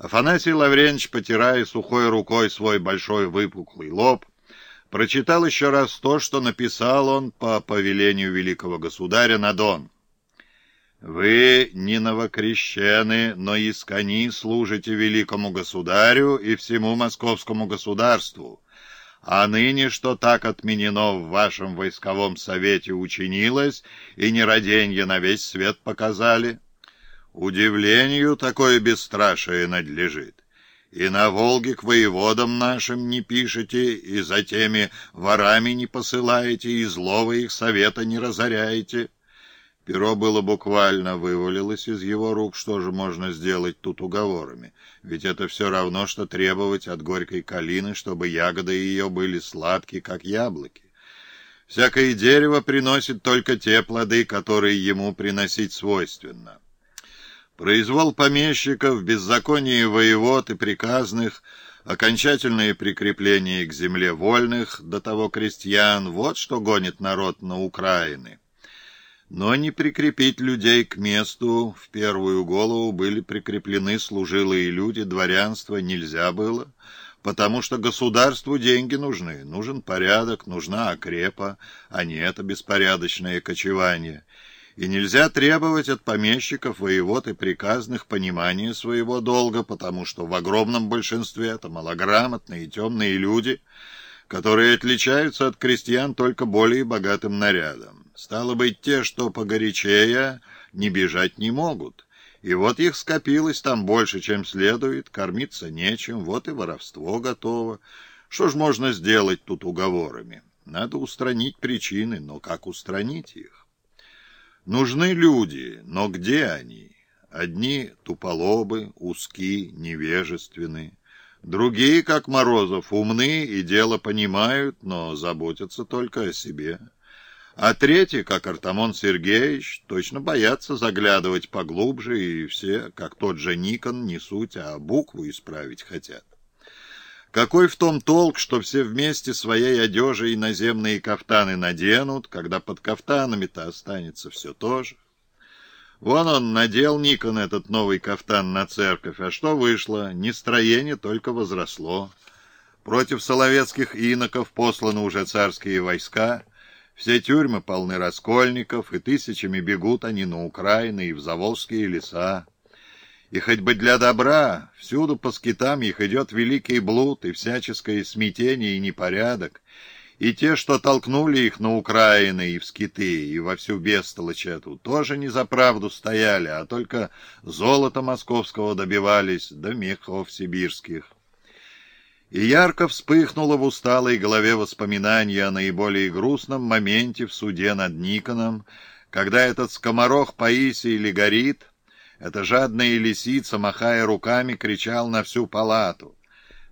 Афанасий Лавренч, потирая сухой рукой свой большой выпуклый лоб, прочитал еще раз то, что написал он по повелению великого государя на Дон. «Вы не новокрещены, но искони служите великому государю и всему московскому государству, а ныне, что так отменено в вашем войсковом совете учинилось, и нераденье на весь свет показали». Удивлению такое бесстрашие надлежит. И на Волге к воеводам нашим не пишете, и за теми ворами не посылаете, и злого их совета не разоряете. Перо было буквально вывалилось из его рук, что же можно сделать тут уговорами? Ведь это все равно, что требовать от горькой калины, чтобы ягоды ее были сладкие, как яблоки. Всякое дерево приносит только те плоды, которые ему приносить свойственно. Произвол помещиков, беззаконие воевод и приказных, окончательное прикрепление к земле вольных, до того крестьян, вот что гонит народ на Украины. Но не прикрепить людей к месту, в первую голову были прикреплены служилые люди, дворянство нельзя было, потому что государству деньги нужны, нужен порядок, нужна окрепа, а не это беспорядочное кочевание — и нельзя требовать от помещиков, воевод и приказных понимания своего долга, потому что в огромном большинстве это малограмотные и темные люди, которые отличаются от крестьян только более богатым нарядом. Стало быть, те, что погорячее, не бежать не могут. И вот их скопилось там больше, чем следует, кормиться нечем, вот и воровство готово. Что ж можно сделать тут уговорами? Надо устранить причины, но как устранить их? Нужны люди, но где они? Одни туполобы, узки, невежественны. Другие, как Морозов, умны и дело понимают, но заботятся только о себе. А третьи, как Артамон Сергеевич, точно боятся заглядывать поглубже, и все, как тот же Никон, не суть, а букву исправить хотят. Какой в том толк, что все вместе своей одежей наземные кафтаны наденут, когда под кафтанами-то останется все то же? Вон он надел Никон этот новый кафтан на церковь, а что вышло? Нестроение только возросло. Против соловецких иноков посланы уже царские войска, все тюрьмы полны раскольников, и тысячами бегут они на Украину и в Заволжские леса. И хоть бы для добра, всюду по скитам их идет великий блуд и всяческое смятение и непорядок, и те, что толкнули их на Украины и в скиты, и во всю бестолочь эту, тоже не за правду стояли, а только золота московского добивались, да мехов сибирских. И ярко вспыхнуло в усталой голове воспоминание о наиболее грустном моменте в суде над Никоном, когда этот скоморох Паисий Легорит эта жадная лисица, махая руками, кричал на всю палату.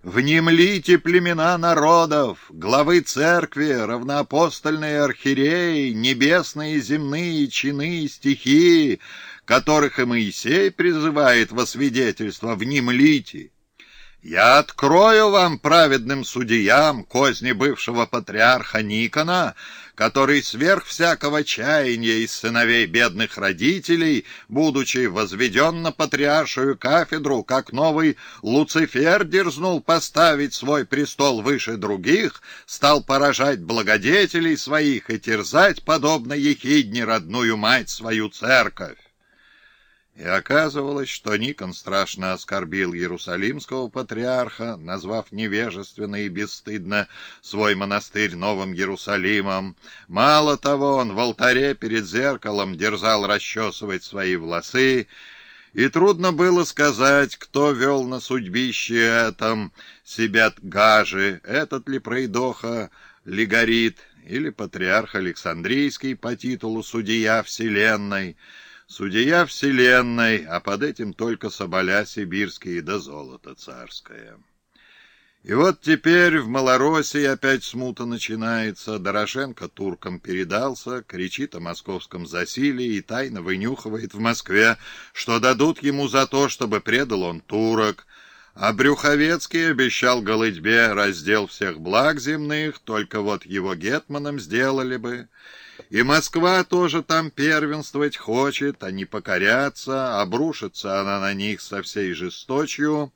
«Внемлите племена народов, главы церкви, равноапостольные архиереи, небесные и земные чины и стихии, которых и Моисей призывает во свидетельство, внемлите!» Я открою вам, праведным судьям, козни бывшего патриарха Никона, который сверх всякого чаяния из сыновей бедных родителей, будучи возведен на патриаршую кафедру, как новый Луцифер дерзнул поставить свой престол выше других, стал поражать благодетелей своих и терзать, подобно ехидне, родную мать свою церковь. И оказывалось, что Никон страшно оскорбил Иерусалимского патриарха, назвав невежественно и бесстыдно свой монастырь Новым Иерусалимом. Мало того, он в алтаре перед зеркалом дерзал расчесывать свои волосы, и трудно было сказать, кто вел на судьбище этом себя гажи, этот ли пройдоха Лигорит или патриарх Александрийский по титулу судья вселенной — Судья вселенной, а под этим только соболя сибирские да золото царское. И вот теперь в Малороссии опять смута начинается. Дорошенко туркам передался, кричит о московском засилии и тайно вынюхивает в Москве, что дадут ему за то, чтобы предал он турок. А Брюховецкий обещал Голытьбе раздел всех благ земных, только вот его гетманом сделали бы. И Москва тоже там первенствовать хочет, а не покоряться, обрушится она на них со всей жесточью,